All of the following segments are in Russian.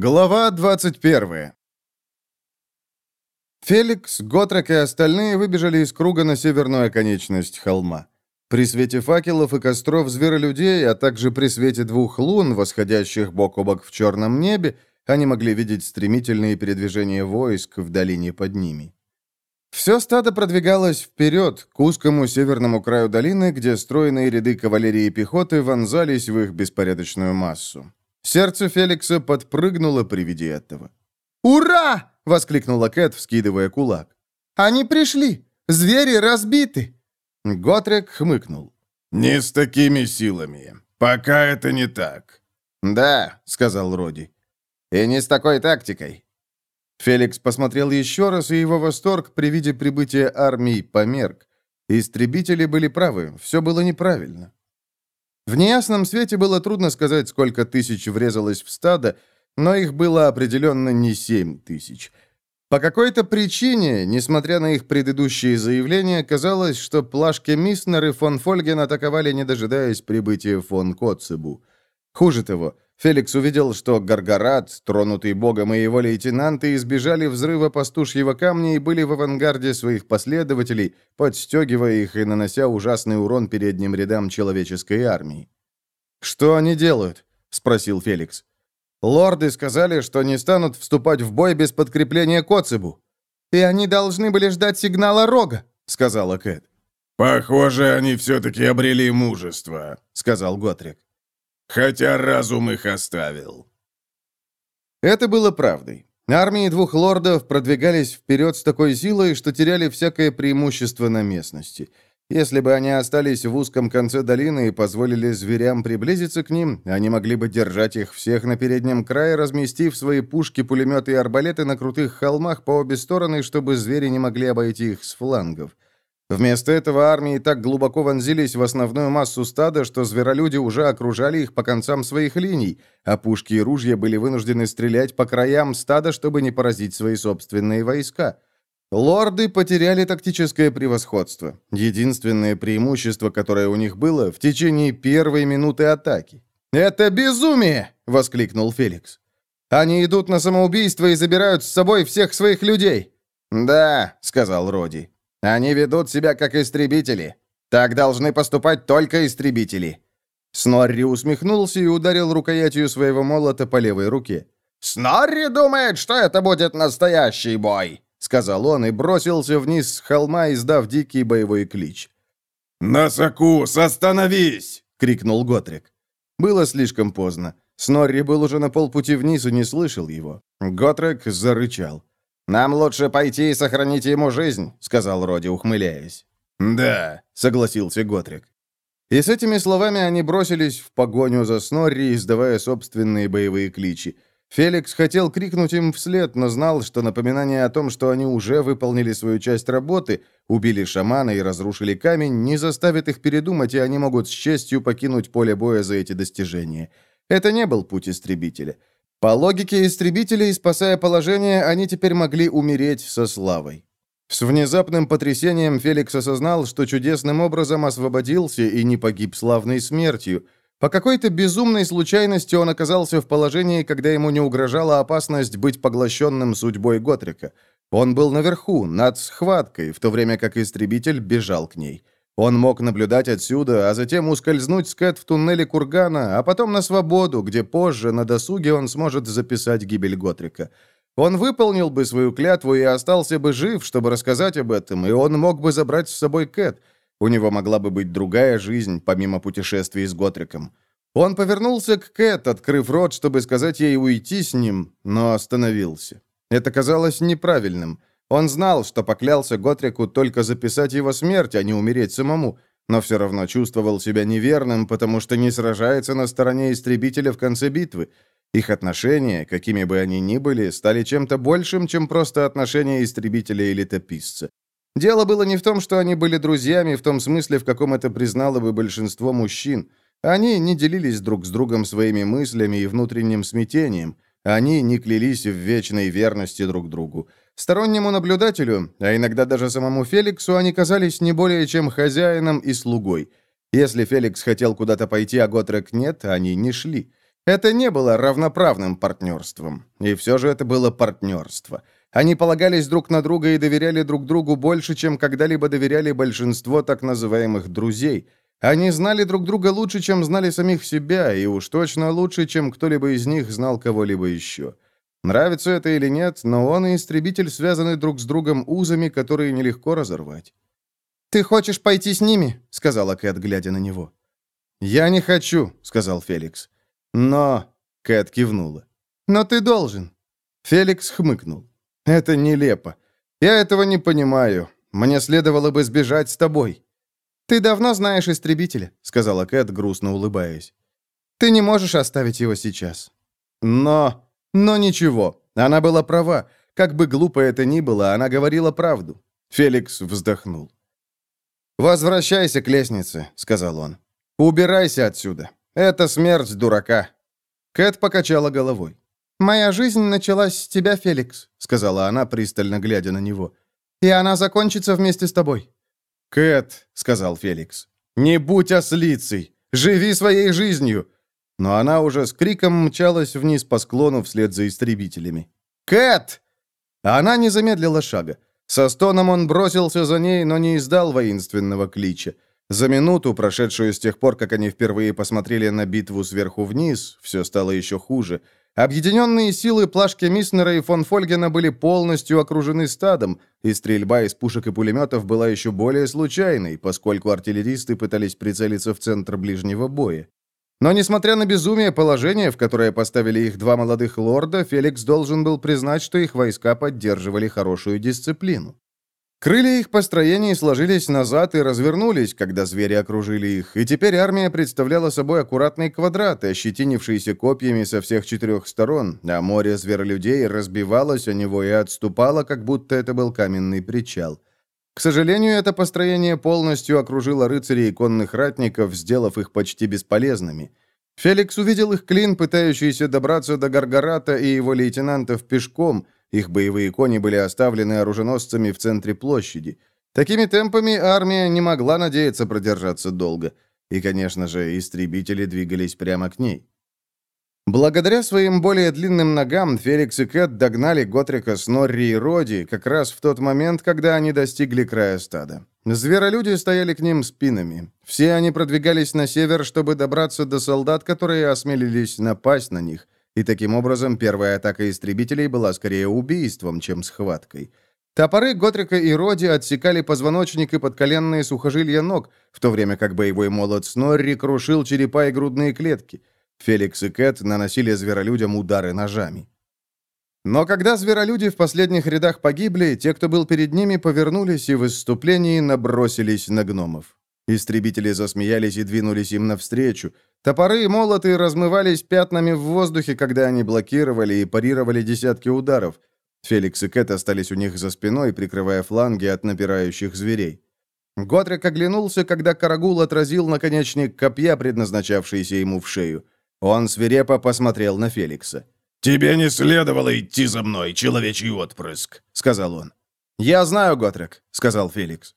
Глава 21 Феликс, Готрек и остальные выбежали из круга на северную оконечность холма. При свете факелов и костров зверолюдей, а также при свете двух лун, восходящих бок о бок в черном небе, они могли видеть стремительные передвижения войск в долине под ними. Все стадо продвигалось вперед, к узкому северному краю долины, где стройные ряды кавалерии и пехоты вонзались в их беспорядочную массу. Сердце Феликса подпрыгнуло при виде этого. «Ура!» — воскликнула Кэт, вскидывая кулак. «Они пришли! Звери разбиты!» Готрек хмыкнул. «Не с такими силами. Пока это не так». «Да», — сказал Роди. «И не с такой тактикой». Феликс посмотрел еще раз, и его восторг при виде прибытия армии померк. Истребители были правы, все было неправильно. В неясном свете было трудно сказать, сколько тысяч врезалось в стадо, но их было определенно не семь тысяч. По какой-то причине, несмотря на их предыдущие заявления, казалось, что плашки Миснер и фон Фольген атаковали, не дожидаясь прибытия фон Коцебу. Хуже того, Феликс увидел, что Гаргарат, тронутый богом и его лейтенанты, избежали взрыва пастушьего камня и были в авангарде своих последователей, подстегивая их и нанося ужасный урон передним рядам человеческой армии. «Что они делают?» — спросил Феликс. «Лорды сказали, что не станут вступать в бой без подкрепления Коцебу». «И они должны были ждать сигнала рога», — сказала Кэт. «Похоже, они все-таки обрели мужество», — сказал Готрик. Хотя разум их оставил. Это было правдой. Армии двух лордов продвигались вперед с такой силой, что теряли всякое преимущество на местности. Если бы они остались в узком конце долины и позволили зверям приблизиться к ним, они могли бы держать их всех на переднем крае, разместив свои пушки, пулеметы и арбалеты на крутых холмах по обе стороны, чтобы звери не могли обойти их с флангов. Вместо этого армии так глубоко вонзились в основную массу стада, что зверолюди уже окружали их по концам своих линий, а пушки и ружья были вынуждены стрелять по краям стада, чтобы не поразить свои собственные войска. Лорды потеряли тактическое превосходство, единственное преимущество, которое у них было в течение первой минуты атаки. «Это безумие!» — воскликнул Феликс. «Они идут на самоубийство и забирают с собой всех своих людей!» «Да», — сказал Роди. Они ведут себя как истребители. Так должны поступать только истребители». Снорри усмехнулся и ударил рукоятью своего молота по левой руке. «Снорри думает, что это будет настоящий бой», — сказал он и бросился вниз с холма, издав дикий боевой клич. «Насакус, остановись!» — крикнул Готрик. Было слишком поздно. Снорри был уже на полпути вниз и не слышал его. Готрек зарычал. «Нам лучше пойти и сохранить ему жизнь», — сказал Роди, ухмыляясь. «Да», — согласился Готрик. И с этими словами они бросились в погоню за Снорри, издавая собственные боевые кличи. Феликс хотел крикнуть им вслед, но знал, что напоминание о том, что они уже выполнили свою часть работы, убили шамана и разрушили камень, не заставит их передумать, и они могут с честью покинуть поле боя за эти достижения. Это не был путь истребителя. По логике истребителей, спасая положение, они теперь могли умереть со славой. С внезапным потрясением Феликс осознал, что чудесным образом освободился и не погиб славной смертью. По какой-то безумной случайности он оказался в положении, когда ему не угрожала опасность быть поглощенным судьбой Готрика. Он был наверху, над схваткой, в то время как истребитель бежал к ней. Он мог наблюдать отсюда, а затем ускользнуть с Кэт в туннеле кургана, а потом на свободу, где позже, на досуге, он сможет записать гибель Готрика. Он выполнил бы свою клятву и остался бы жив, чтобы рассказать об этом, и он мог бы забрать с собой Кэт. У него могла бы быть другая жизнь, помимо путешествий с Готриком. Он повернулся к Кэт, открыв рот, чтобы сказать ей уйти с ним, но остановился. Это казалось неправильным. Он знал, что поклялся Готрику только записать его смерть, а не умереть самому, но все равно чувствовал себя неверным, потому что не сражается на стороне истребителя в конце битвы. Их отношения, какими бы они ни были, стали чем-то большим, чем просто отношения истребителя и летописца. Дело было не в том, что они были друзьями в том смысле, в каком это признало бы большинство мужчин. Они не делились друг с другом своими мыслями и внутренним смятением. Они не клялись в вечной верности друг другу. Стороннему наблюдателю, а иногда даже самому Феликсу, они казались не более чем хозяином и слугой. Если Феликс хотел куда-то пойти, а Готрек нет, они не шли. Это не было равноправным партнерством. И все же это было партнерство. Они полагались друг на друга и доверяли друг другу больше, чем когда-либо доверяли большинство так называемых «друзей». Они знали друг друга лучше, чем знали самих себя, и уж точно лучше, чем кто-либо из них знал кого-либо еще. Нравится это или нет, но он и истребитель связаны друг с другом узами, которые нелегко разорвать. «Ты хочешь пойти с ними?» — сказала Кэт, глядя на него. «Я не хочу», — сказал Феликс. «Но...» — Кэт кивнула. «Но ты должен». Феликс хмыкнул. «Это нелепо. Я этого не понимаю. Мне следовало бы сбежать с тобой». «Ты давно знаешь истребителя», — сказала Кэт, грустно улыбаясь. «Ты не можешь оставить его сейчас». «Но...» «Но ничего. Она была права. Как бы глупо это ни было, она говорила правду». Феликс вздохнул. «Возвращайся к лестнице», — сказал он. «Убирайся отсюда. Это смерть дурака». Кэт покачала головой. «Моя жизнь началась с тебя, Феликс», — сказала она, пристально глядя на него. «И она закончится вместе с тобой». «Кэт», — сказал Феликс, — «не будь ослицей. Живи своей жизнью». Но она уже с криком мчалась вниз по склону вслед за истребителями. «Кэт!» Она не замедлила шага. Со стоном он бросился за ней, но не издал воинственного клича. За минуту, прошедшую с тех пор, как они впервые посмотрели на битву сверху вниз, все стало еще хуже. Объединенные силы Плашки Миснера и фон Фольгена были полностью окружены стадом, и стрельба из пушек и пулеметов была еще более случайной, поскольку артиллеристы пытались прицелиться в центр ближнего боя. Но, несмотря на безумие положения, в которое поставили их два молодых лорда, Феликс должен был признать, что их войска поддерживали хорошую дисциплину. Крылья их построений сложились назад и развернулись, когда звери окружили их, и теперь армия представляла собой аккуратный квадрат, ощетинившийся копьями со всех четырех сторон, а море зверолюдей разбивалось о него и отступало, как будто это был каменный причал. К сожалению, это построение полностью окружило рыцарей и конных ратников, сделав их почти бесполезными. Феликс увидел их клин, пытающийся добраться до Гаргарата и его лейтенантов пешком – их боевые кони были оставлены оруженосцами в центре площади. Такими темпами армия не могла надеяться продержаться долго. И, конечно же, истребители двигались прямо к ней. Благодаря своим более длинным ногам Феликс и Кэт догнали Готрика, Снорри и Роди как раз в тот момент, когда они достигли края стада. Зверолюди стояли к ним спинами. Все они продвигались на север, чтобы добраться до солдат, которые осмелились напасть на них – и таким образом первая атака истребителей была скорее убийством, чем схваткой. Топоры Готрика и Роди отсекали позвоночник и подколенные сухожилия ног, в то время как боевой молот Снорри крушил черепа и грудные клетки. Феликс и Кэт наносили зверолюдям удары ножами. Но когда зверолюди в последних рядах погибли, те, кто был перед ними, повернулись и в выступлении набросились на гномов. Истребители засмеялись и двинулись им навстречу. Топоры и молоты размывались пятнами в воздухе, когда они блокировали и парировали десятки ударов. Феликс и Кэт остались у них за спиной, прикрывая фланги от напирающих зверей. Готрик оглянулся, когда Карагул отразил наконечник копья, предназначавшийся ему в шею. Он свирепо посмотрел на Феликса. «Тебе не следовало идти за мной, человечий отпрыск», — сказал он. «Я знаю, Готрик», — сказал Феликс.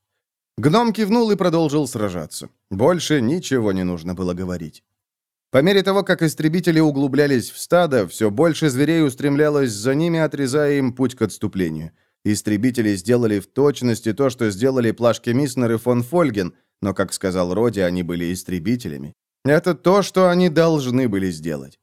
Гном кивнул и продолжил сражаться. Больше ничего не нужно было говорить. По мере того, как истребители углублялись в стадо, все больше зверей устремлялось за ними, отрезая им путь к отступлению. Истребители сделали в точности то, что сделали Плашке Миснер и фон Фольген, но, как сказал Роди, они были истребителями. Это то, что они должны были сделать.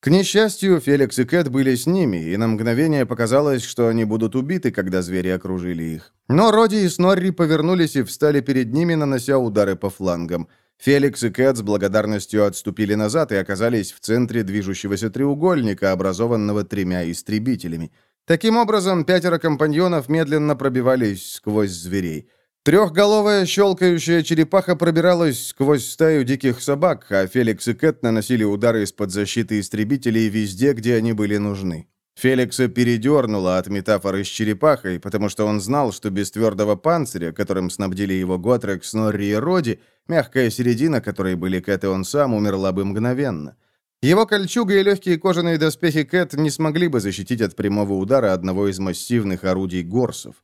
К несчастью, Феликс и Кэт были с ними, и на мгновение показалось, что они будут убиты, когда звери окружили их. Но Роди и Снорри повернулись и встали перед ними, нанося удары по флангам. Феликс и Кэт с благодарностью отступили назад и оказались в центре движущегося треугольника, образованного тремя истребителями. Таким образом, пятеро компаньонов медленно пробивались сквозь зверей. Трехголовая щелкающая черепаха пробиралась сквозь стаю диких собак, а Феликс и Кэт наносили удары из-под защиты истребителей везде, где они были нужны. Феликса передернуло от метафоры с черепахой, потому что он знал, что без твердого панциря, которым снабдили его Готрек, Снорри и Роди, мягкая середина, которой были Кэт и он сам, умерла бы мгновенно. Его кольчуга и легкие кожаные доспехи Кэт не смогли бы защитить от прямого удара одного из массивных орудий горсов.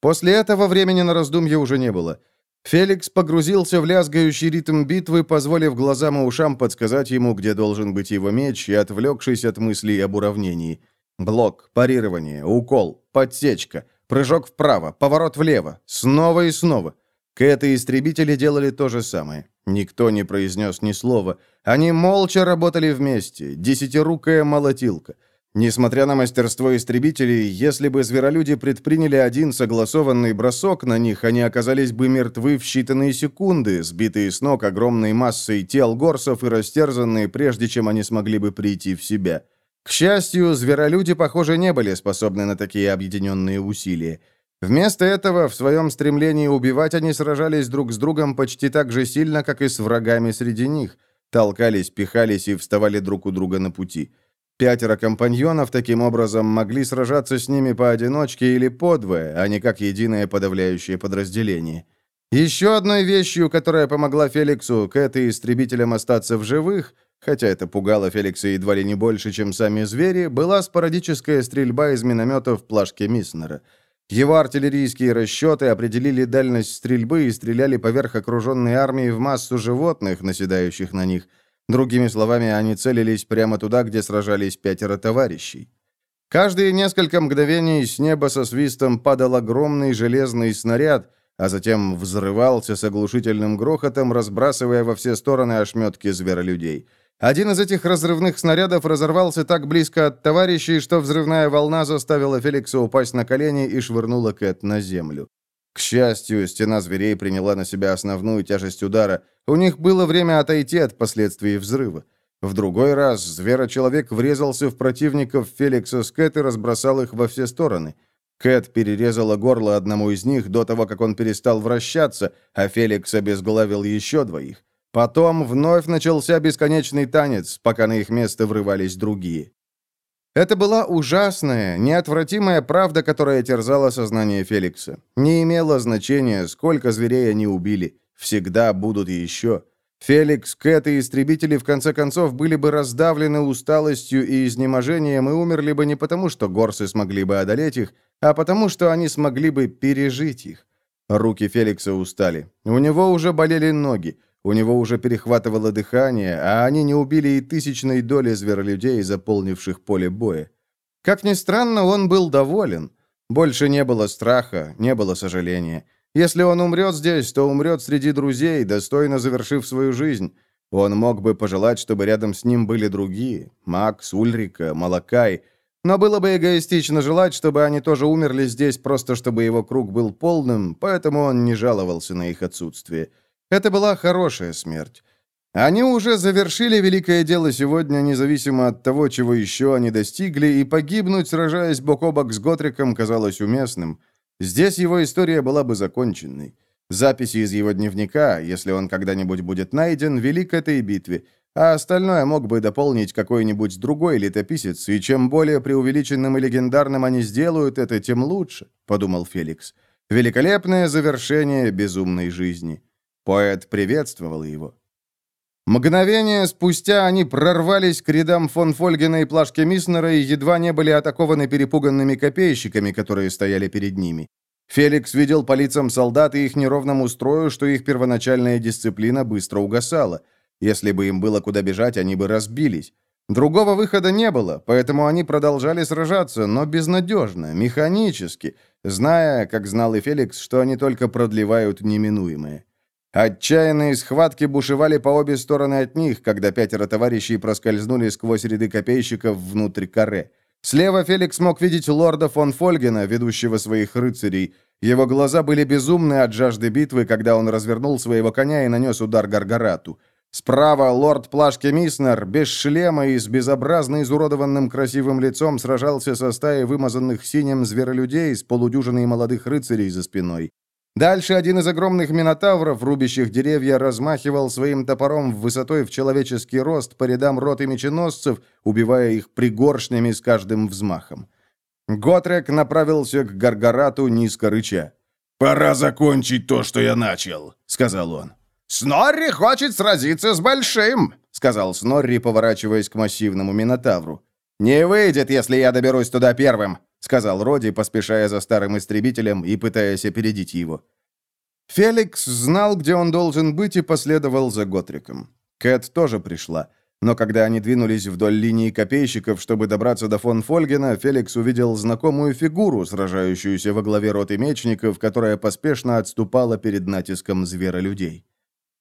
После этого времени на раздумье уже не было. Феликс погрузился в лязгающий ритм битвы, позволив глазам и ушам подсказать ему, где должен быть его меч, и отвлекшись от мыслей об уравнении. Блок, парирование, укол, подсечка, прыжок вправо, поворот влево, снова и снова. Кэт и истребители делали то же самое. Никто не произнес ни слова. Они молча работали вместе, десятирукая молотилка. Несмотря на мастерство истребителей, если бы зверолюди предприняли один согласованный бросок на них, они оказались бы мертвы в считанные секунды, сбитые с ног огромной массой тел горсов и растерзанные, прежде чем они смогли бы прийти в себя. К счастью, зверолюди, похоже, не были способны на такие объединенные усилия. Вместо этого, в своем стремлении убивать, они сражались друг с другом почти так же сильно, как и с врагами среди них, толкались, пихались и вставали друг у друга на пути. Пятеро компаньонов таким образом могли сражаться с ними поодиночке или подвое, а не как единое подавляющее подразделение. Еще одной вещью, которая помогла Феликсу, Кэт и истребителям остаться в живых, хотя это пугало Феликса едва ли не больше, чем сами звери, была спорадическая стрельба из миномета в плашке Миснера. Его артиллерийские расчеты определили дальность стрельбы и стреляли поверх окруженной армии в массу животных, наседающих на них – Другими словами, они целились прямо туда, где сражались пятеро товарищей. Каждые несколько мгновений с неба со свистом падал огромный железный снаряд, а затем взрывался с оглушительным грохотом, разбрасывая во все стороны ошметки зверолюдей. Один из этих разрывных снарядов разорвался так близко от товарищей, что взрывная волна заставила Феликса упасть на колени и швырнула Кэт на землю. К счастью, стена зверей приняла на себя основную тяжесть удара. У них было время отойти от последствий взрыва. В другой раз зверочеловек врезался в противников Феликса с Кэт и разбросал их во все стороны. Кэт перерезала горло одному из них до того, как он перестал вращаться, а Феликс обезглавил еще двоих. Потом вновь начался бесконечный танец, пока на их место врывались другие. Это была ужасная, неотвратимая правда, которая терзала сознание Феликса. Не имело значения, сколько зверей они убили. Всегда будут еще. Феликс, Кэт и истребители в конце концов были бы раздавлены усталостью и изнеможением и умерли бы не потому, что горсы смогли бы одолеть их, а потому, что они смогли бы пережить их. Руки Феликса устали. У него уже болели ноги. У него уже перехватывало дыхание, а они не убили и тысячной доли зверолюдей, заполнивших поле боя. Как ни странно, он был доволен. Больше не было страха, не было сожаления. Если он умрет здесь, то умрет среди друзей, достойно завершив свою жизнь. Он мог бы пожелать, чтобы рядом с ним были другие – Макс, Ульрика, Малакай. Но было бы эгоистично желать, чтобы они тоже умерли здесь, просто чтобы его круг был полным, поэтому он не жаловался на их отсутствие. Это была хорошая смерть. Они уже завершили великое дело сегодня, независимо от того, чего еще они достигли, и погибнуть, сражаясь бок о бок с Готриком, казалось уместным. Здесь его история была бы законченной. Записи из его дневника, если он когда-нибудь будет найден, вели к этой битве, а остальное мог бы дополнить какой-нибудь другой летописец, и чем более преувеличенным и легендарным они сделают это, тем лучше, — подумал Феликс. Великолепное завершение безумной жизни. Поэт приветствовал его. Мгновение спустя они прорвались к рядам фон Фольгена и Плашки Миснера и едва не были атакованы перепуганными копейщиками, которые стояли перед ними. Феликс видел по лицам солдат и их неровному строю, что их первоначальная дисциплина быстро угасала. Если бы им было куда бежать, они бы разбились. Другого выхода не было, поэтому они продолжали сражаться, но безнадежно, механически, зная, как знал и Феликс, что они только продлевают неминуемое. Отчаянные схватки бушевали по обе стороны от них, когда пятеро товарищей проскользнули сквозь ряды копейщиков внутрь каре. Слева Феликс мог видеть лорда фон Фольгена, ведущего своих рыцарей. Его глаза были безумны от жажды битвы, когда он развернул своего коня и нанес удар Гаргарату. Справа лорд Плашки Миснер, без шлема и с безобразно изуродованным красивым лицом, сражался со стаей вымазанных синим зверолюдей с полудюжиной молодых рыцарей за спиной. Дальше один из огромных минотавров, рубящих деревья, размахивал своим топором в высотой в человеческий рост по рядам роты меченосцев, убивая их пригоршнями с каждым взмахом. Готрек направился к Гаргарату низко рыча. «Пора закончить то, что я начал», — сказал он. «Снорри хочет сразиться с Большим», — сказал Снорри, поворачиваясь к массивному минотавру. «Не выйдет, если я доберусь туда первым», — сказал Роди, поспешая за старым истребителем и пытаясь опередить его. Феликс знал, где он должен быть, и последовал за Готриком. Кэт тоже пришла. Но когда они двинулись вдоль линии копейщиков, чтобы добраться до фон Фольгена, Феликс увидел знакомую фигуру, сражающуюся во главе роты мечников, которая поспешно отступала перед натиском зверолюдей.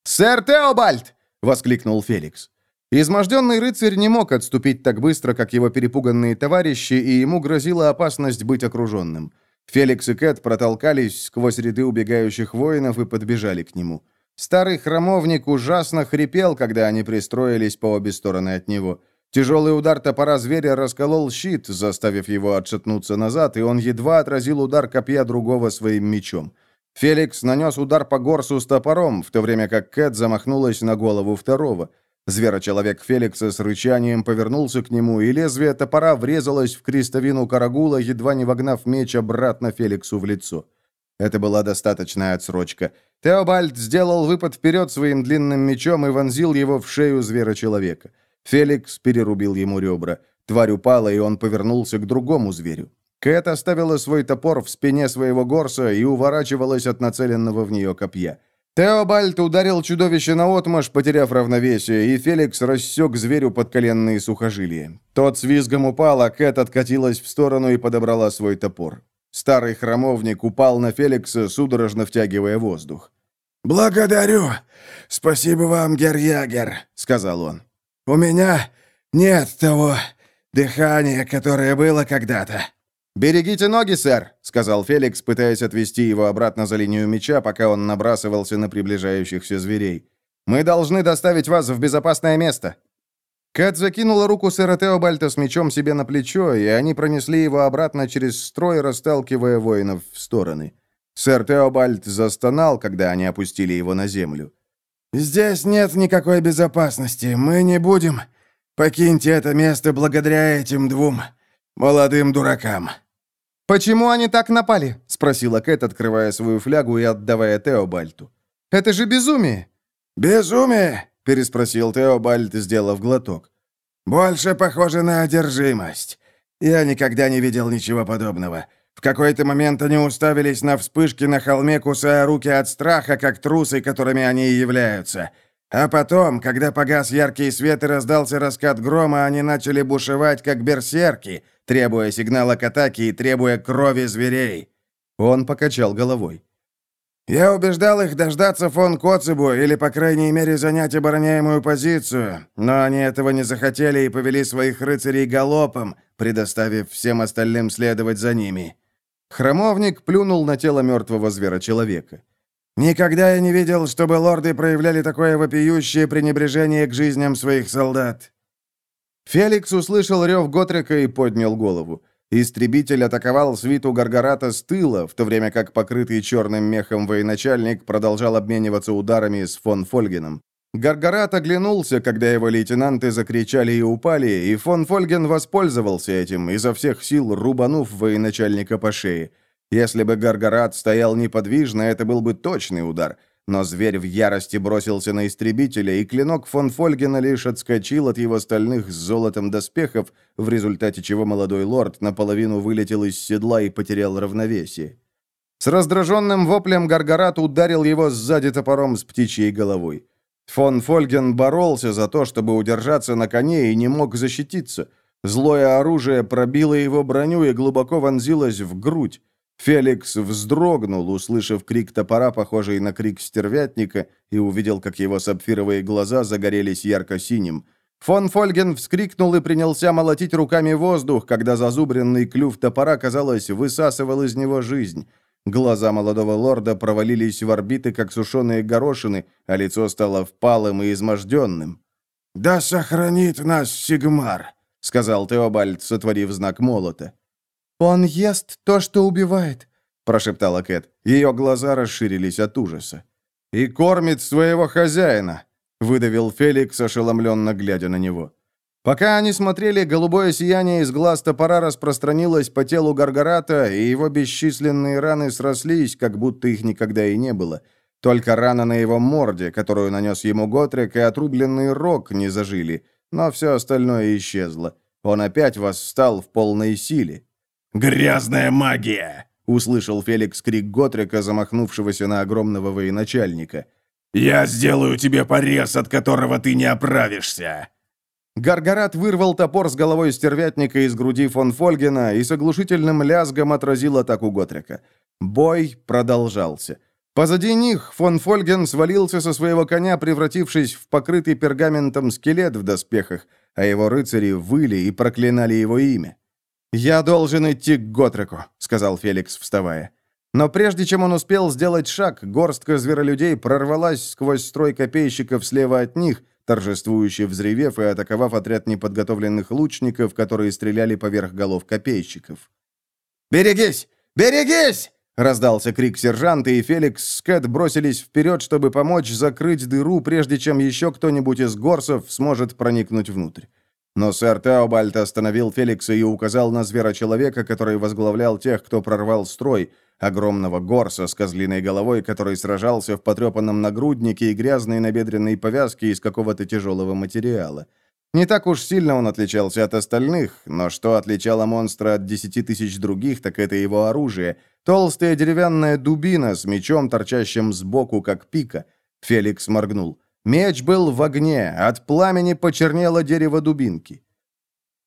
«Сэр Теобальд!» — воскликнул Феликс. Изможденный рыцарь не мог отступить так быстро, как его перепуганные товарищи, и ему грозила опасность быть окруженным. Феликс и Кэт протолкались сквозь ряды убегающих воинов и подбежали к нему. Старый храмовник ужасно хрипел, когда они пристроились по обе стороны от него. Тяжелый удар топора зверя расколол щит, заставив его отшатнуться назад, и он едва отразил удар копья другого своим мечом. Феликс нанес удар по горсу с топором, в то время как Кэт замахнулась на голову второго. Зверочеловек Феликса с рычанием повернулся к нему, и лезвие топора врезалось в крестовину карагула, едва не вогнав меч обратно Феликсу в лицо. Это была достаточная отсрочка. Теобальд сделал выпад вперед своим длинным мечом и вонзил его в шею зверочеловека. Феликс перерубил ему ребра. Тварь упала, и он повернулся к другому зверю. Кэт оставила свой топор в спине своего горса и уворачивалась от нацеленного в нее копья. Теобальд ударил чудовище наотмашь, потеряв равновесие, и Феликс рассек зверю подколенные сухожилия. Тот с визгом упал, а Кэт откатилась в сторону и подобрала свой топор. Старый храмовник упал на Феликса, судорожно втягивая воздух. «Благодарю! Спасибо вам, Герьягер», — сказал он. «У меня нет того дыхания, которое было когда-то». «Берегите ноги, сэр», — сказал Феликс, пытаясь отвести его обратно за линию меча, пока он набрасывался на приближающихся зверей. «Мы должны доставить вас в безопасное место». Кэт закинула руку сэра Теобальта с мечом себе на плечо, и они пронесли его обратно через строй, расталкивая воинов в стороны. Сэр Теобальд застонал, когда они опустили его на землю. «Здесь нет никакой безопасности. Мы не будем. Покиньте это место благодаря этим двум молодым дуракам». «Почему они так напали?» — спросила Кэт, открывая свою флягу и отдавая Теобальту. «Это же безумие!» «Безумие?» — переспросил Теобальд, сделав глоток. «Больше похоже на одержимость. Я никогда не видел ничего подобного. В какой-то момент они уставились на вспышки на холме, кусая руки от страха, как трусы, которыми они и являются. А потом, когда погас яркий свет и раздался раскат грома, они начали бушевать, как берсерки, требуя сигнала к атаке и требуя крови зверей». Он покачал головой. Я убеждал их дождаться фон Коцебу или, по крайней мере, занять обороняемую позицию, но они этого не захотели и повели своих рыцарей галопом, предоставив всем остальным следовать за ними. Хромовник плюнул на тело мертвого звера-человека. «Никогда я не видел, чтобы лорды проявляли такое вопиющее пренебрежение к жизням своих солдат». Феликс услышал рев Готрика и поднял голову. Истребитель атаковал свиту Гаргарата с тыла, в то время как покрытый черным мехом военачальник продолжал обмениваться ударами с фон Фольгеном. Гаргарат оглянулся, когда его лейтенанты закричали и упали, и фон Фольген воспользовался этим, изо всех сил рубанув военачальника по шее. Если бы Гаргарат стоял неподвижно, это был бы точный удар — но зверь в ярости бросился на истребителя, и клинок фон Фольгена лишь отскочил от его стальных с золотом доспехов, в результате чего молодой лорд наполовину вылетел из седла и потерял равновесие. С раздраженным воплем Гаргарат ударил его сзади топором с птичьей головой. Фон Фольген боролся за то, чтобы удержаться на коне, и не мог защититься. Злое оружие пробило его броню и глубоко вонзилось в грудь. Феликс вздрогнул, услышав крик топора, похожий на крик стервятника, и увидел, как его сапфировые глаза загорелись ярко-синим. Фон Фольген вскрикнул и принялся молотить руками воздух, когда зазубренный клюв топора, казалось, высасывал из него жизнь. Глаза молодого лорда провалились в орбиты, как сушеные горошины, а лицо стало впалым и изможденным. «Да сохранит нас Сигмар», — сказал Теобальд, сотворив знак молота. «Он ест то, что убивает», — прошептала Кэт. Ее глаза расширились от ужаса. «И кормит своего хозяина», — выдавил Феликс, ошеломленно глядя на него. Пока они смотрели, голубое сияние из глаз топора распространилось по телу Гаргарата, и его бесчисленные раны срослись, как будто их никогда и не было. Только рана на его морде, которую нанес ему Готрек, и отрубленный рог не зажили, но все остальное исчезло. Он опять восстал в полной силе. «Грязная магия!» — услышал Феликс крик Готрика, замахнувшегося на огромного военачальника. «Я сделаю тебе порез, от которого ты не оправишься!» Гаргарат вырвал топор с головой стервятника из груди фон Фольгена и с оглушительным лязгом отразил атаку Готрика. Бой продолжался. Позади них фон Фольген свалился со своего коня, превратившись в покрытый пергаментом скелет в доспехах, а его рыцари выли и проклинали его имя. «Я должен идти к Готреку», — сказал Феликс, вставая. Но прежде чем он успел сделать шаг, горстка зверолюдей прорвалась сквозь строй копейщиков слева от них, торжествующе взревев и атаковав отряд неподготовленных лучников, которые стреляли поверх голов копейщиков. «Берегись! Берегись!» Раздался крик сержанта, и Феликс с Кэт бросились вперед, чтобы помочь закрыть дыру, прежде чем еще кто-нибудь из горсов сможет проникнуть внутрь. Но сэр Теобальд остановил Феликса и указал на зверочеловека, который возглавлял тех, кто прорвал строй, огромного горса с козлиной головой, который сражался в потрепанном нагруднике и грязной набедренной повязке из какого-то тяжелого материала. Не так уж сильно он отличался от остальных, но что отличало монстра от десяти тысяч других, так это его оружие. Толстая деревянная дубина с мечом, торчащим сбоку, как пика. Феликс моргнул. Меч был в огне, от пламени почернело дерево дубинки.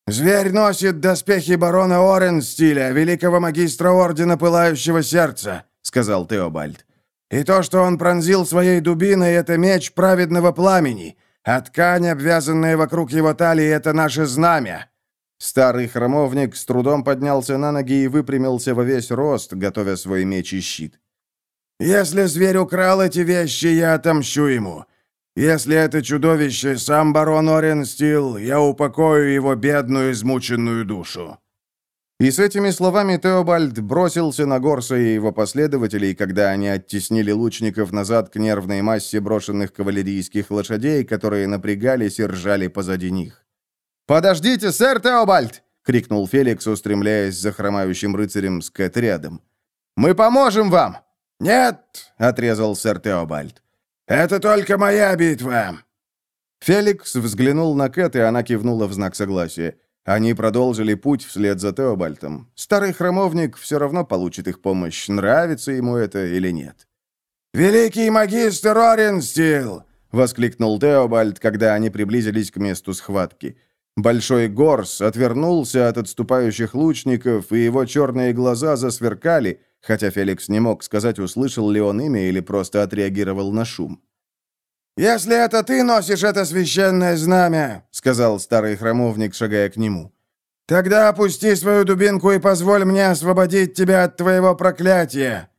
«Зверь носит доспехи барона Оренстиля, великого магистра Ордена Пылающего Сердца», — сказал Теобальд. «И то, что он пронзил своей дубиной, — это меч праведного пламени, а ткань, обвязанная вокруг его талии, — это наше знамя». Старый храмовник с трудом поднялся на ноги и выпрямился во весь рост, готовя свой меч и щит. «Если зверь украл эти вещи, я отомщу ему. Если это чудовище сам барон Оренстил, я упокою его бедную измученную душу». И с этими словами Теобальд бросился на Горса и его последователей, когда они оттеснили лучников назад к нервной массе брошенных кавалерийских лошадей, которые напрягались и ржали позади них. «Подождите, сэр Теобальд!» — крикнул Феликс, устремляясь за хромающим рыцарем с Кэт рядом. «Мы поможем вам!» «Нет!» — отрезал сэр Теобальд. «Это только моя битва!» Феликс взглянул на Кэт, и она кивнула в знак согласия. Они продолжили путь вслед за Теобальтом. Старый храмовник все равно получит их помощь, нравится ему это или нет. «Великий магистр Оренстил!» — воскликнул Теобальд, когда они приблизились к месту схватки. Большой Горс отвернулся от отступающих лучников, и его черные глаза засверкали, хотя Феликс не мог сказать, услышал ли он имя или просто отреагировал на шум. «Если это ты носишь это священное знамя», — сказал старый храмовник, шагая к нему, «тогда опусти свою дубинку и позволь мне освободить тебя от твоего проклятия».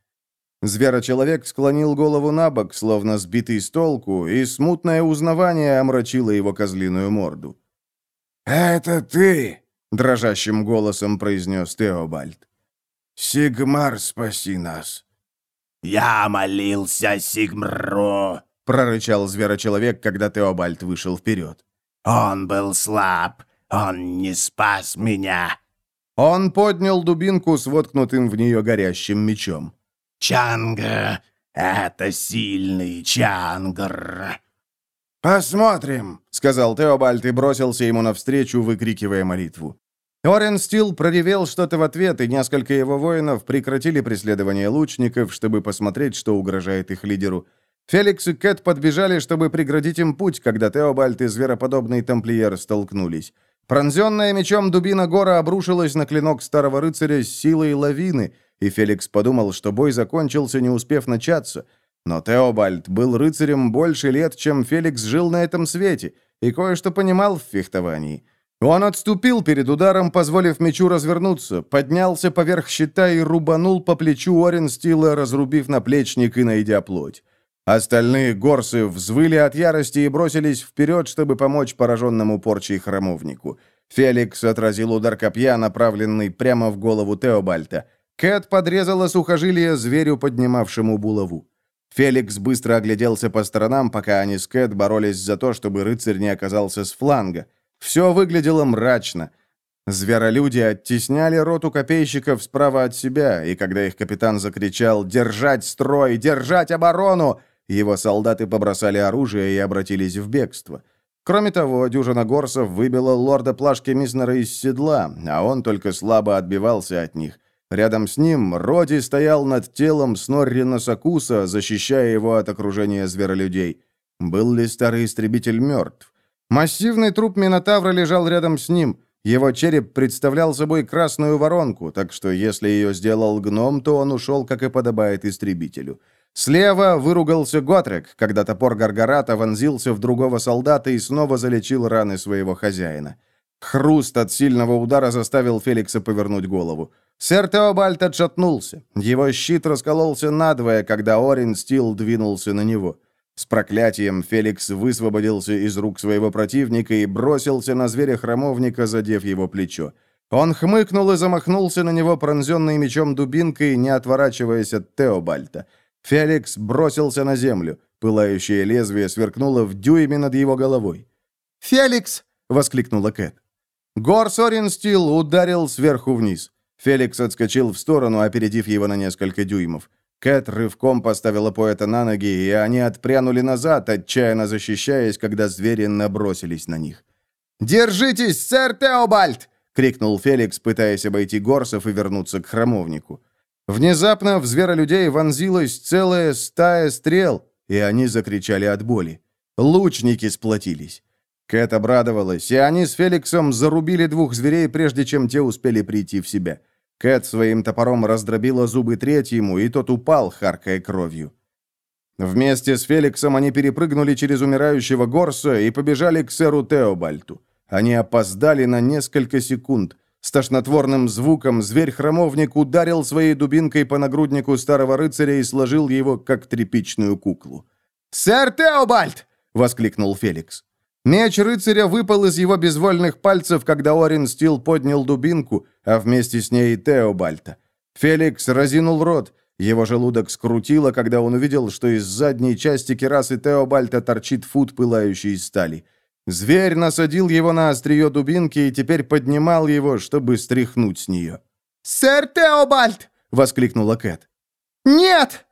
Зверочеловек склонил голову на бок, словно сбитый с толку, и смутное узнавание омрачило его козлиную морду. «Это ты!» — дрожащим голосом произнес Теобальд. «Сигмар, спаси нас!» «Я молился Сигмру!» — прорычал зверочеловек, когда Теобальд вышел вперед. «Он был слаб, он не спас меня!» Он поднял дубинку с воткнутым в нее горящим мечом. «Чанга! Это сильный Чангр!» «Посмотрим», — сказал Теобальд и бросился ему навстречу, выкрикивая молитву. Орен Стил проревел что-то в ответ, и несколько его воинов прекратили преследование лучников, чтобы посмотреть, что угрожает их лидеру. Феликс и Кэт подбежали, чтобы преградить им путь, когда Теобальд и звероподобный тамплиер столкнулись. Пронзенная мечом дубина гора обрушилась на клинок старого рыцаря с силой лавины, и Феликс подумал, что бой закончился, не успев начаться. Но Теобальд был рыцарем больше лет, чем Феликс жил на этом свете, и кое-что понимал в фехтовании. Он отступил перед ударом, позволив мечу развернуться, поднялся поверх щита и рубанул по плечу Оренстила, разрубив наплечник и найдя плоть. Остальные горсы взвыли от ярости и бросились вперед, чтобы помочь пораженному порчей храмовнику. Феликс отразил удар копья, направленный прямо в голову Теобальта. Кэт подрезала сухожилие зверю, поднимавшему булаву. Феликс быстро огляделся по сторонам, пока они с Кэт боролись за то, чтобы рыцарь не оказался с фланга. Все выглядело мрачно. Зверолюди оттесняли роту копейщиков справа от себя, и когда их капитан закричал «Держать строй! Держать оборону!», его солдаты побросали оружие и обратились в бегство. Кроме того, дюжина горсов выбила лорда Плашки Миснера из седла, а он только слабо отбивался от них. Рядом с ним Роди стоял над телом Снорри Носокуса, защищая его от окружения зверолюдей. Был ли старый истребитель мертв? Массивный труп Минотавра лежал рядом с ним. Его череп представлял собой красную воронку, так что если ее сделал гном, то он ушел, как и подобает истребителю. Слева выругался Готрек, когда топор Гаргарата вонзился в другого солдата и снова залечил раны своего хозяина. Хруст от сильного удара заставил Феликса повернуть голову. Сэр Теобальд отшатнулся. Его щит раскололся надвое, когда Орин Стил двинулся на него. С проклятием Феликс высвободился из рук своего противника и бросился на зверя-храмовника, задев его плечо. Он хмыкнул и замахнулся на него пронзенной мечом дубинкой, не отворачиваясь от Теобальта. Феликс бросился на землю. Пылающее лезвие сверкнуло в дюйме над его головой. «Феликс!» — воскликнула Кэт. Гор Соренстил ударил сверху вниз. Феликс отскочил в сторону, опередив его на несколько дюймов. Кэт рывком поставила поэта на ноги, и они отпрянули назад, отчаянно защищаясь, когда звери набросились на них. «Держитесь, сэр Теобальд!» — крикнул Феликс, пытаясь обойти горсов и вернуться к храмовнику. Внезапно в зверолюдей вонзилась целая стая стрел, и они закричали от боли. Лучники сплотились. Кэт обрадовалась, и они с Феликсом зарубили двух зверей, прежде чем те успели прийти в себя. Кэт своим топором раздробила зубы третьему, и тот упал, харкая кровью. Вместе с Феликсом они перепрыгнули через умирающего Горса и побежали к сэру Теобальту. Они опоздали на несколько секунд. С тошнотворным звуком зверь-храмовник ударил своей дубинкой по нагруднику старого рыцаря и сложил его, как тряпичную куклу. «Сэр Теобальд!» — воскликнул Феликс. Меч рыцаря выпал из его безвольных пальцев, когда Орин Стил поднял дубинку, а вместе с ней Теобальта. Феликс разинул рот. Его желудок скрутило, когда он увидел, что из задней части керасы Теобальта торчит фут пылающей стали. Зверь насадил его на острие дубинки и теперь поднимал его, чтобы стряхнуть с нее. «Сэр Теобальд!» — воскликнула Кэт. «Нет!»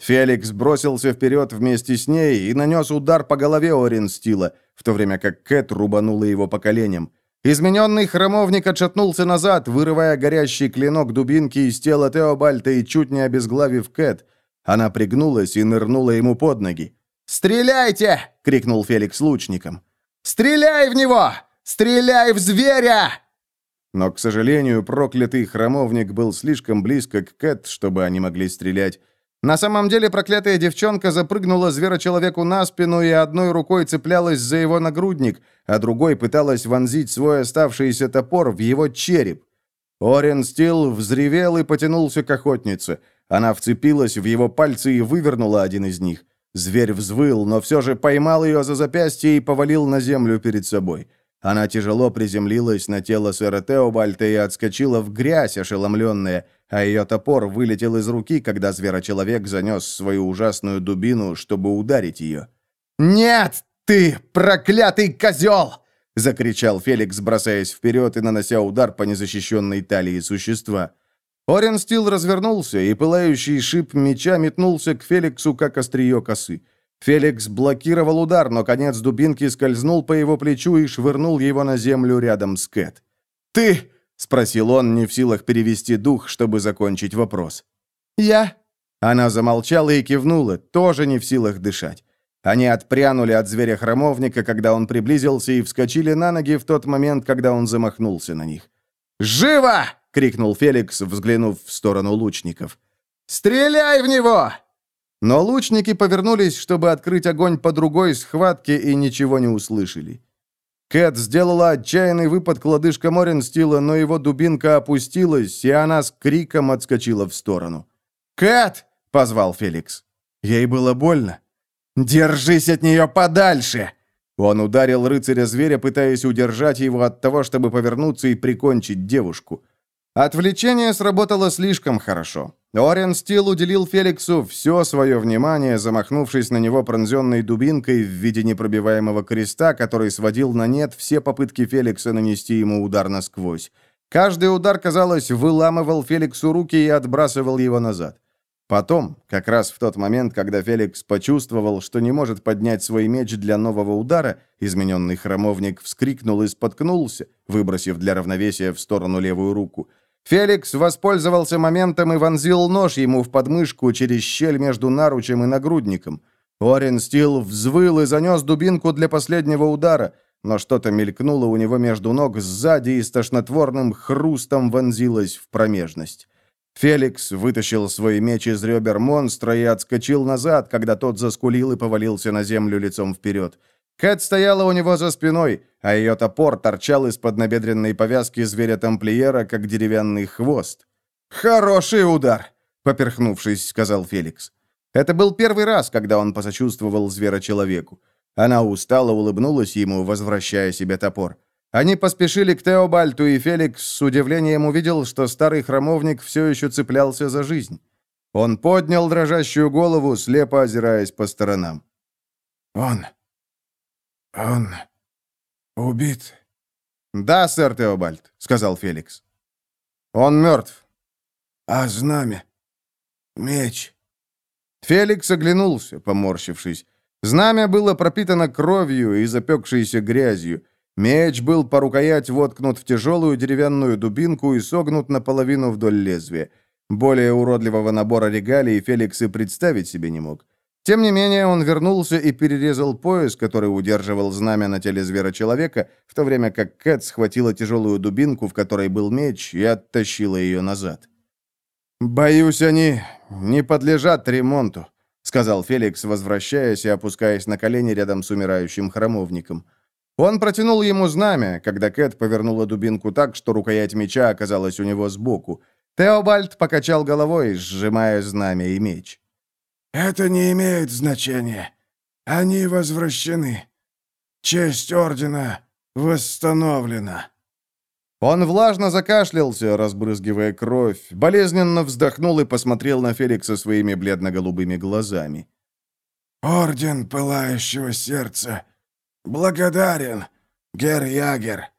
Феликс бросился вперед вместе с ней и нанес удар по голове Оренстила, в то время как Кэт рубанула его по коленям. Измененный храмовник отшатнулся назад, вырывая горящий клинок дубинки из тела Теобальта и чуть не обезглавив Кэт. Она пригнулась и нырнула ему под ноги. «Стреляйте!» — крикнул Феликс лучником. «Стреляй в него! Стреляй в зверя!» Но, к сожалению, проклятый храмовник был слишком близко к Кэт, чтобы они могли стрелять. На самом деле проклятая девчонка запрыгнула зверочеловеку на спину и одной рукой цеплялась за его нагрудник, а другой пыталась вонзить свой оставшийся топор в его череп. Орен Стил взревел и потянулся к охотнице. Она вцепилась в его пальцы и вывернула один из них. Зверь взвыл, но все же поймал ее за запястье и повалил на землю перед собой. Она тяжело приземлилась на тело сэра Теобальта и отскочила в грязь, ошеломленная, а ее топор вылетел из руки, когда зверочеловек занес свою ужасную дубину, чтобы ударить ее. «Нет, ты, проклятый козел!» — закричал Феликс, бросаясь вперед и нанося удар по незащищенной талии существа. Орен Стил развернулся, и пылающий шип меча метнулся к Феликсу, как острие косы. Феликс блокировал удар, но конец дубинки скользнул по его плечу и швырнул его на землю рядом с Кэт. «Ты!» — спросил он, не в силах перевести дух, чтобы закончить вопрос. «Я?» Она замолчала и кивнула, тоже не в силах дышать. Они отпрянули от зверя-храмовника, когда он приблизился, и вскочили на ноги в тот момент, когда он замахнулся на них. «Живо!» — крикнул Феликс, взглянув в сторону лучников. «Стреляй в него!» Но лучники повернулись, чтобы открыть огонь по другой схватке, и ничего не услышали. Кэт сделала отчаянный выпад к лодыжкам Моренстила, но его дубинка опустилась, и она с криком отскочила в сторону. «Кэт!» — позвал Феликс. Ей было больно. «Держись от нее подальше!» Он ударил рыцаря-зверя, пытаясь удержать его от того, чтобы повернуться и прикончить девушку. Отвлечение сработало слишком хорошо. Орен Стил уделил Феликсу все свое внимание, замахнувшись на него пронзенной дубинкой в виде непробиваемого креста, который сводил на нет все попытки Феликса нанести ему удар насквозь. Каждый удар, казалось, выламывал Феликсу руки и отбрасывал его назад. Потом, как раз в тот момент, когда Феликс почувствовал, что не может поднять свой меч для нового удара, измененный храмовник вскрикнул и споткнулся, выбросив для равновесия в сторону левую руку. Феликс воспользовался моментом и вонзил нож ему в подмышку через щель между наручем и нагрудником. Орен Стил взвыл и занес дубинку для последнего удара, но что-то мелькнуло у него между ног сзади и с тошнотворным хрустом вонзилось в промежность. Феликс вытащил свой меч из ребер монстра и отскочил назад, когда тот заскулил и повалился на землю лицом вперед. Кэт стояла у него за спиной, а ее топор торчал из-под набедренной повязки зверя-тамплиера, как деревянный хвост. «Хороший удар!» — поперхнувшись, сказал Феликс. Это был первый раз, когда он посочувствовал зверочеловеку. Она устало улыбнулась ему, возвращая себе топор. Они поспешили к Теобальту, и Феликс с удивлением увидел, что старый храмовник все еще цеплялся за жизнь. Он поднял дрожащую голову, слепо озираясь по сторонам. «Он... он... убит?» «Да, сэр Теобальд», — сказал Феликс. «Он мертв». «А знамя? Меч?» Феликс оглянулся, поморщившись. Знамя было пропитано кровью и запекшейся грязью. Меч был по рукоять воткнут в тяжелую деревянную дубинку и согнут наполовину вдоль лезвия. Более уродливого набора регалий Феликс и представить себе не мог. Тем не менее, он вернулся и перерезал пояс, который удерживал знамя на теле звера-человека, в то время как Кэт схватила тяжелую дубинку, в которой был меч, и оттащила ее назад. «Боюсь, они не подлежат ремонту», — сказал Феликс, возвращаясь и опускаясь на колени рядом с умирающим храмовником. Он протянул ему знамя, когда Кэт повернула дубинку так, что рукоять меча оказалась у него сбоку. Теобальд покачал головой, сжимая знамя и меч. «Это не имеет значения. Они возвращены. Честь ордена восстановлена». Он влажно закашлялся, разбрызгивая кровь, болезненно вздохнул и посмотрел на Феликса своими бледно-голубыми глазами. «Орден Пылающего Сердца «Благодарен, Гер Ягер.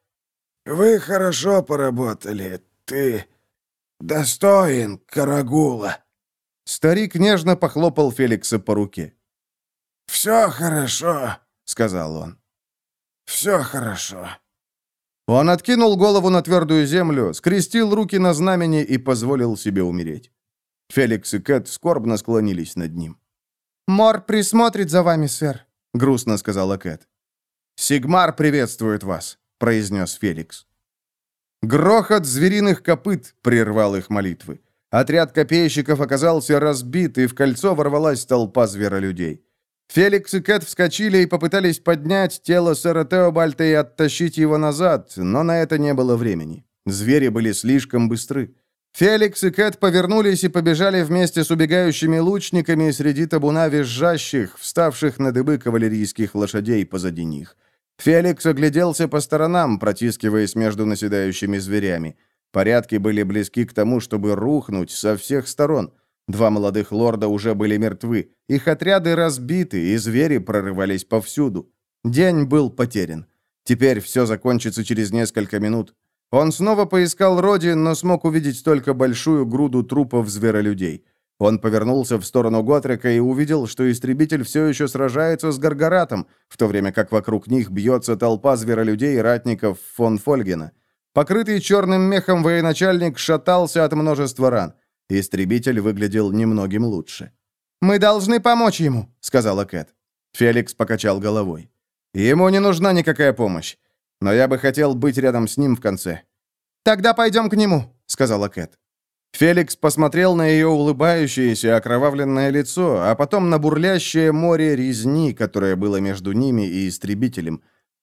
Вы хорошо поработали. Ты достоин Карагула». Старик нежно похлопал Феликса по руке. «Все хорошо», — сказал он. «Все хорошо». Он откинул голову на твердую землю, скрестил руки на знамени и позволил себе умереть. Феликс и Кэт скорбно склонились над ним. «Мор присмотрит за вами, сэр», — грустно сказала Кэт. «Сигмар приветствует вас», — произнес Феликс. Грохот звериных копыт прервал их молитвы. Отряд копейщиков оказался разбит, и в кольцо ворвалась толпа зверолюдей. Феликс и Кэт вскочили и попытались поднять тело сэра Теобальта и оттащить его назад, но на это не было времени. Звери были слишком быстры. Феликс и Кэт повернулись и побежали вместе с убегающими лучниками среди табуна визжащих, вставших на дыбы кавалерийских лошадей позади них. Феликс огляделся по сторонам, протискиваясь между наседающими зверями. Порядки были близки к тому, чтобы рухнуть со всех сторон. Два молодых лорда уже были мертвы. Их отряды разбиты, и звери прорывались повсюду. День был потерян. Теперь все закончится через несколько минут. Он снова поискал Роди, но смог увидеть только большую груду трупов зверолюдей. Он повернулся в сторону Готрека и увидел, что истребитель все еще сражается с Гаргаратом, в то время как вокруг них бьется толпа зверолюдей и ратников фон Фольгена. Покрытый черным мехом военачальник шатался от множества ран. Истребитель выглядел немногим лучше. «Мы должны помочь ему», — сказала Кэт. Феликс покачал головой. «Ему не нужна никакая помощь. Но я бы хотел быть рядом с ним в конце». «Тогда пойдем к нему», — сказала Кэт. Феликс посмотрел на ее улыбающееся окровавленное лицо, а потом на бурлящее море резни, которое было между ними и истребителем.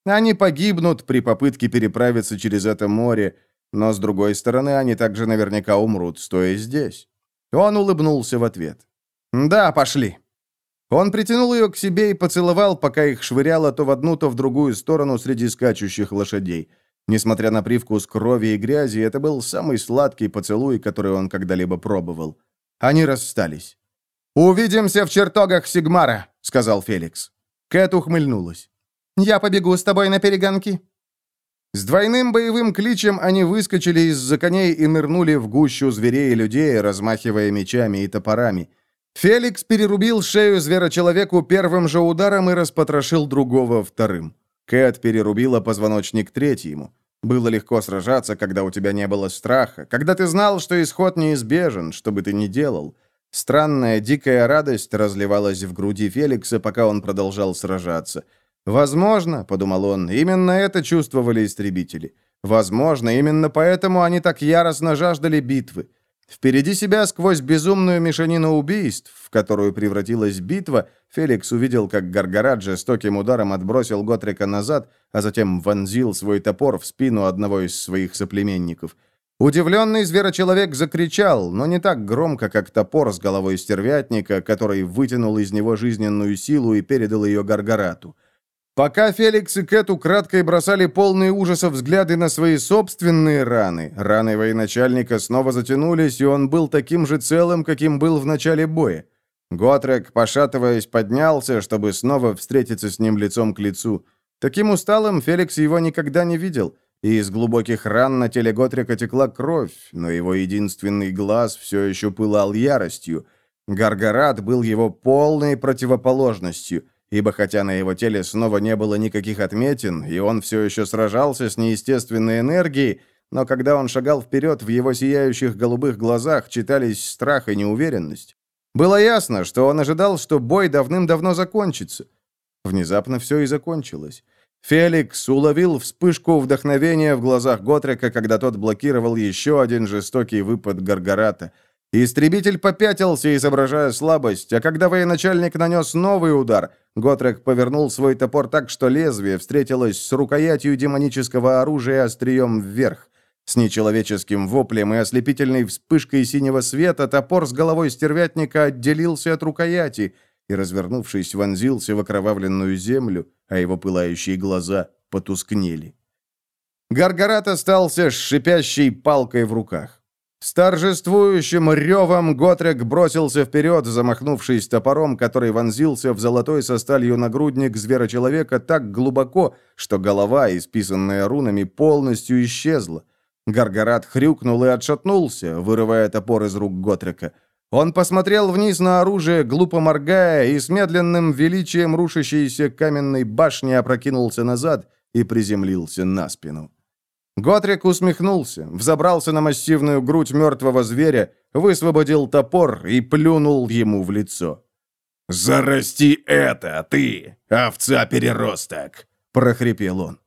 Они погибнут при попытке переправиться через это море, но, с другой стороны, они также наверняка умрут, стоя здесь. Он улыбнулся в ответ. «Да, пошли». Он притянул ее к себе и поцеловал, пока их швыряло то в одну, то в другую сторону среди скачущих лошадей. Несмотря на привкус крови и грязи, это был самый сладкий поцелуй, который он когда-либо пробовал. Они расстались. «Увидимся в чертогах Сигмара», — сказал Феликс. Кэт ухмыльнулась. «Я побегу с тобой на перегонки». С двойным боевым кличем они выскочили из-за коней и нырнули в гущу зверей и людей, размахивая мечами и топорами. Феликс перерубил шею зверочеловеку первым же ударом и распотрошил другого вторым. Кэт перерубила позвоночник третьему. Было легко сражаться, когда у тебя не было страха, когда ты знал, что исход неизбежен, что бы ты ни делал. Странная, дикая радость разливалась в груди Феликса, пока он продолжал сражаться. «Возможно», — подумал он, — «именно это чувствовали истребители. Возможно, именно поэтому они так яростно жаждали битвы. Впереди себя, сквозь безумную мешанину убийств, в которую превратилась битва, Феликс увидел, как Гаргарат жестоким ударом отбросил Готрика назад, а затем вонзил свой топор в спину одного из своих соплеменников. Удивленный зверочеловек закричал, но не так громко, как топор с головой стервятника, который вытянул из него жизненную силу и передал ее Гаргарату. Пока Феликс и Кэт украдкой бросали полные ужасов взгляды на свои собственные раны, раны военачальника снова затянулись, и он был таким же целым, каким был в начале боя. Готрек, пошатываясь, поднялся, чтобы снова встретиться с ним лицом к лицу. Таким усталым Феликс его никогда не видел, и из глубоких ран на теле Готрека текла кровь, но его единственный глаз все еще пылал яростью. Гаргарат был его полной противоположностью — ибо хотя на его теле снова не было никаких отметин, и он все еще сражался с неестественной энергией, но когда он шагал вперед, в его сияющих голубых глазах читались страх и неуверенность. Было ясно, что он ожидал, что бой давным-давно закончится. Внезапно все и закончилось. Феликс уловил вспышку вдохновения в глазах Готрека, когда тот блокировал еще один жестокий выпад Гаргарата — Истребитель попятился, изображая слабость, а когда военачальник нанес новый удар, Готрек повернул свой топор так, что лезвие встретилось с рукоятью демонического оружия острием вверх. С нечеловеческим воплем и ослепительной вспышкой синего света топор с головой стервятника отделился от рукояти и, развернувшись, вонзился в окровавленную землю, а его пылающие глаза потускнели. Гаргарат остался с шипящей палкой в руках. С торжествующим ревом Готрек бросился вперед, замахнувшись топором, который вонзился в золотой со сталью нагрудник зверочеловека так глубоко, что голова, исписанная рунами, полностью исчезла. Гаргарат хрюкнул и отшатнулся, вырывая топор из рук Готрека. Он посмотрел вниз на оружие, глупо моргая, и с медленным величием рушащейся каменной башни опрокинулся назад и приземлился на спину. Готрик усмехнулся, взобрался на массивную грудь мертвого зверя, высвободил топор и плюнул ему в лицо. «Зарасти это, ты, овца-переросток!» — прохрипел он.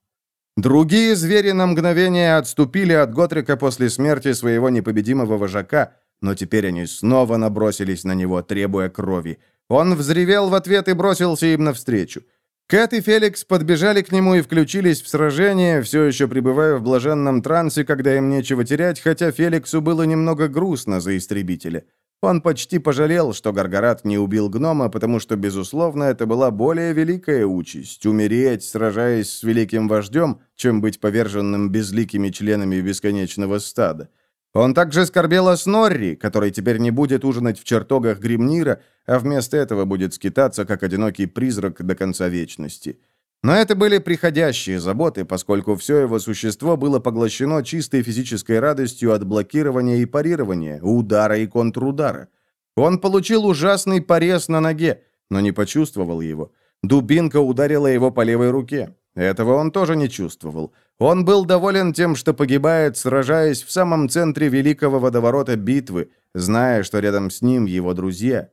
Другие звери на мгновение отступили от Готрика после смерти своего непобедимого вожака, но теперь они снова набросились на него, требуя крови. Он взревел в ответ и бросился им навстречу. Кэт и Феликс подбежали к нему и включились в сражение, все еще пребывая в блаженном трансе, когда им нечего терять, хотя Феликсу было немного грустно за истребителя. Он почти пожалел, что Гаргарат не убил гнома, потому что, безусловно, это была более великая участь — умереть, сражаясь с великим вождем, чем быть поверженным безликими членами бесконечного стада. Он также скорбел о Снорри, который теперь не будет ужинать в чертогах Гримнира, а вместо этого будет скитаться, как одинокий призрак до конца вечности. Но это были приходящие заботы, поскольку все его существо было поглощено чистой физической радостью от блокирования и парирования, удара и контрудара. Он получил ужасный порез на ноге, но не почувствовал его. Дубинка ударила его по левой руке. Этого он тоже не чувствовал. Он был доволен тем, что погибает, сражаясь в самом центре великого водоворота битвы, зная, что рядом с ним его друзья.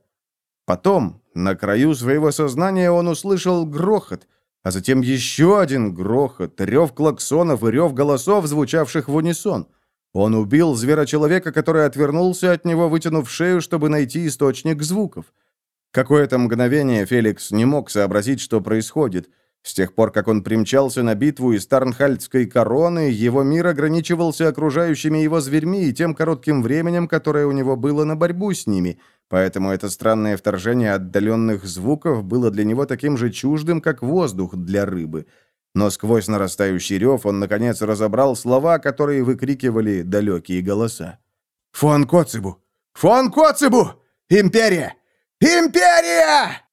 Потом, на краю своего сознания, он услышал грохот, а затем еще один грохот, рев клаксонов и рев голосов, звучавших в унисон. Он убил зверочеловека, который отвернулся от него, вытянув шею, чтобы найти источник звуков. Какое-то мгновение Феликс не мог сообразить, что происходит — с тех пор, как он примчался на битву из Тарнхальдской короны, его мир ограничивался окружающими его зверьми и тем коротким временем, которое у него было на борьбу с ними, поэтому это странное вторжение отдаленных звуков было для него таким же чуждым, как воздух для рыбы. Но сквозь нарастающий рев он, наконец, разобрал слова, которые выкрикивали далекие голоса. «Фон Коцебу! Фон Коцебу! Империя! Империя!»